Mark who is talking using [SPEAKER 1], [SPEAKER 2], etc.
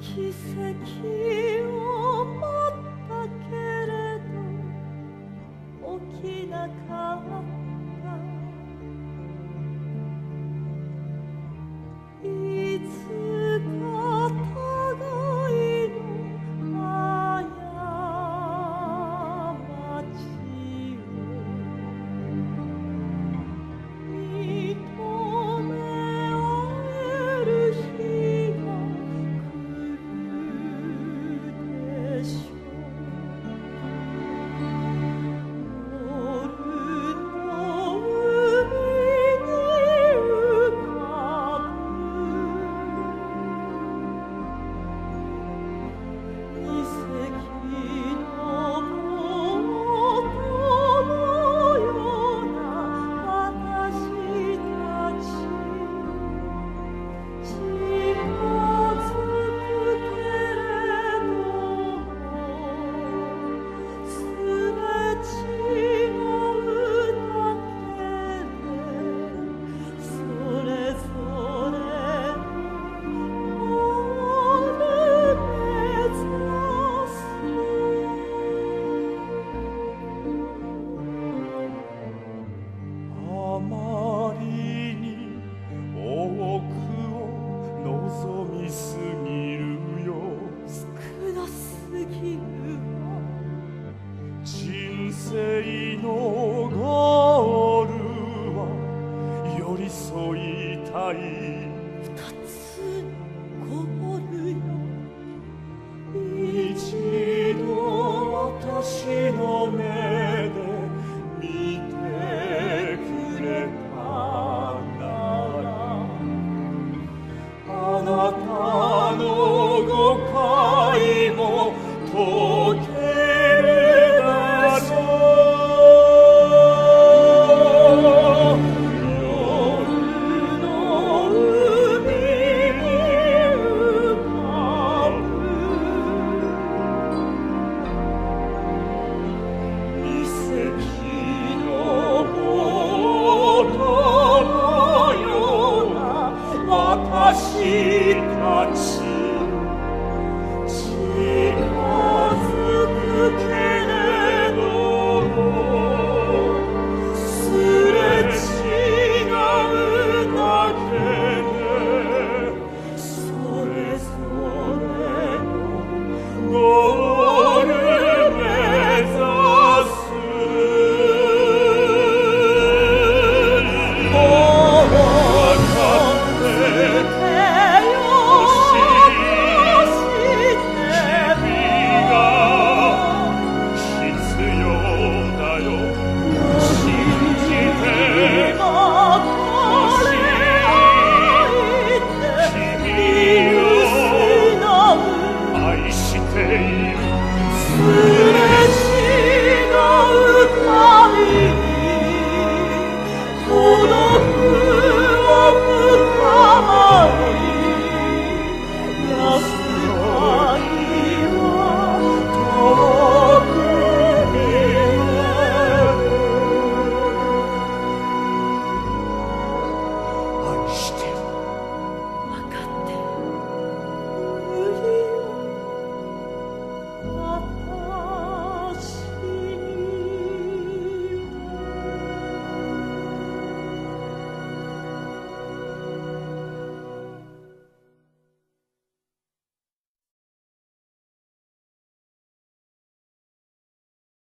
[SPEAKER 1] 奇跡を待ったけれど起きなす
[SPEAKER 2] ぎる
[SPEAKER 1] 少なすぎる
[SPEAKER 2] 人生 sieht ganz Christ.